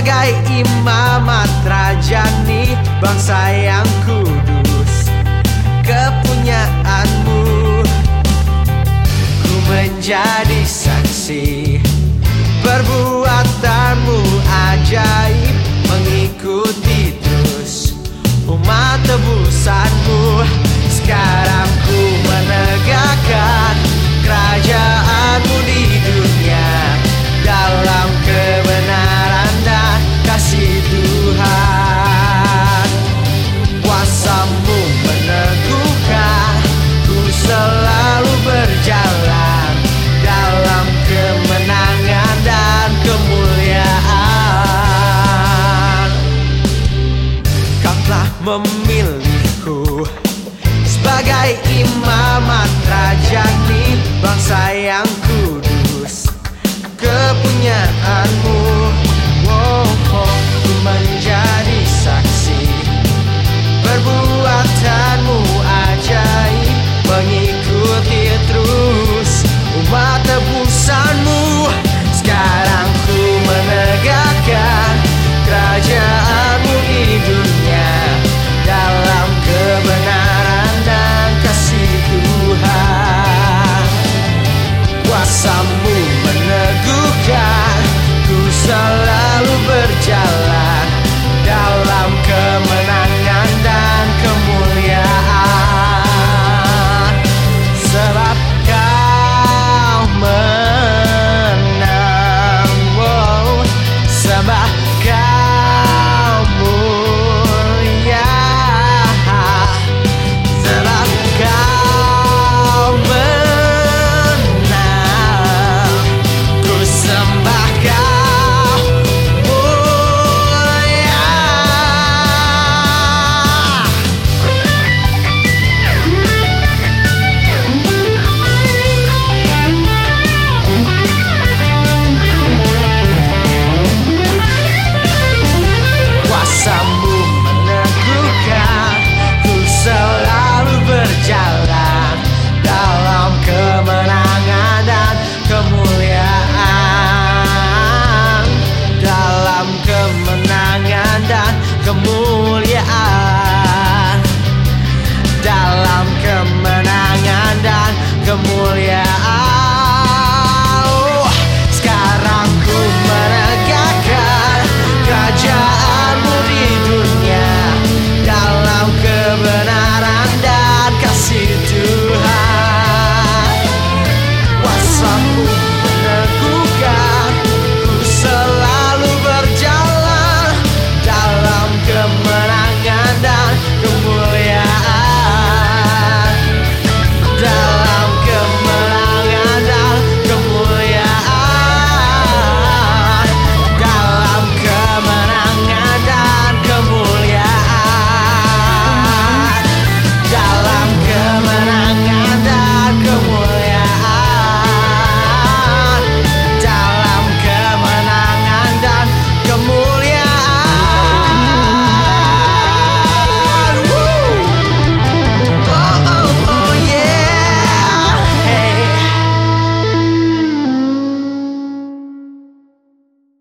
Sebagai imamat rajani bangsa yang kudus. Kepunyaanmu Ku menjadi Mamma